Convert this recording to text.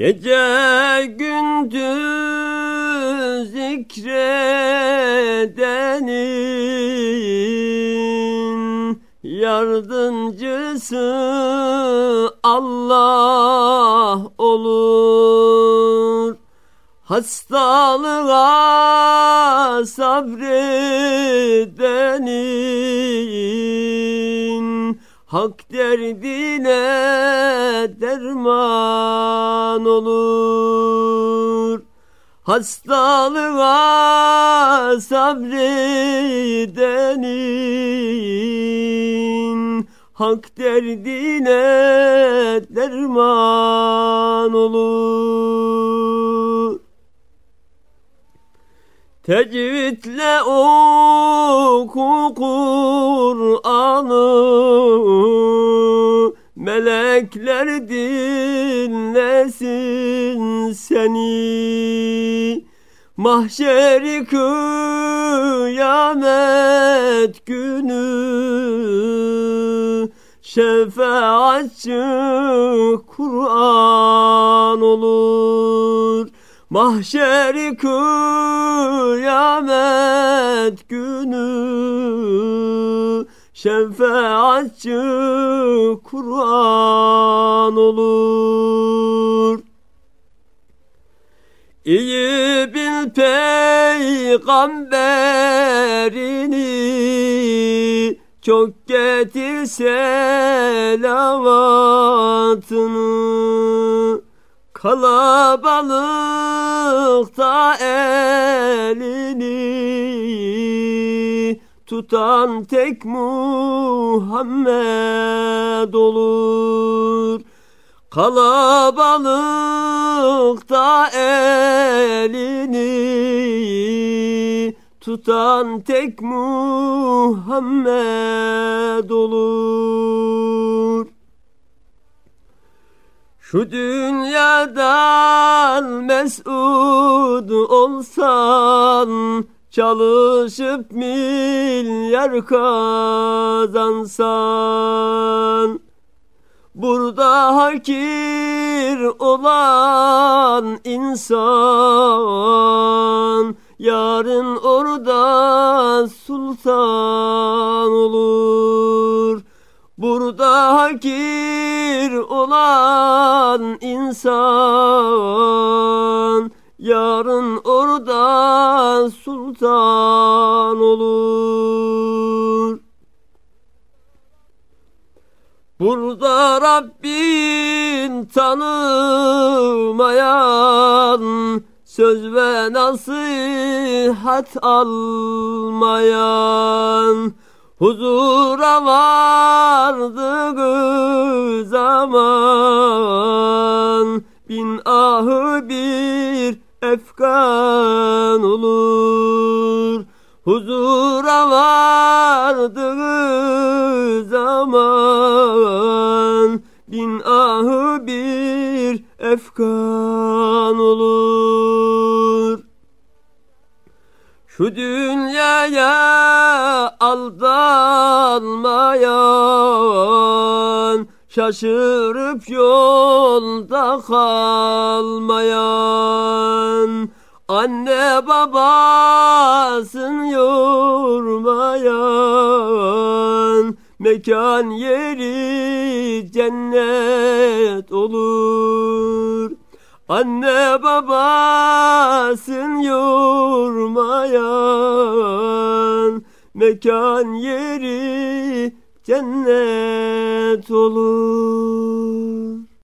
Gece gündüz zikredenin yardımcısı Allah olur. Hastalığa sabredenin Hak derdine derman olur. Hastalığa sabredenin. Hak derdine derman olur Tecvidle oku Kur'an'ı Melekler dinlesin seni. Mahşeri kıyamet günü Şefaatçi Kur'an olur Mahşeri kıyamet günü Şefaatçi Kur'an olur. İyi bil peygamberini Çok getir selavatını Kalabalıkta elini tutan tek Muhammed olur. Kalabalıkta elini tutan tek Muhammed olur. Şu dünyadan mesud olsan Çalışıp milyar kazansan. Burada hakir olan insan Yarın orada sultan olur. Burada hakir olan insan Yarın orada sultan olur. Burada Rabbin tanımayan Söz ve nasihat almayan Huzura vardığı zaman Bin ahı bir efkan olur. Huzura vardığı zaman Bin ahı bir efkan olur. Şu dünyaya aldanmayan Şaşırıp yolda kalmayan Anne babasın yormayan. Mekan yeri cennet olur. Anne babasın yormayan. Mekan yeri cennet olur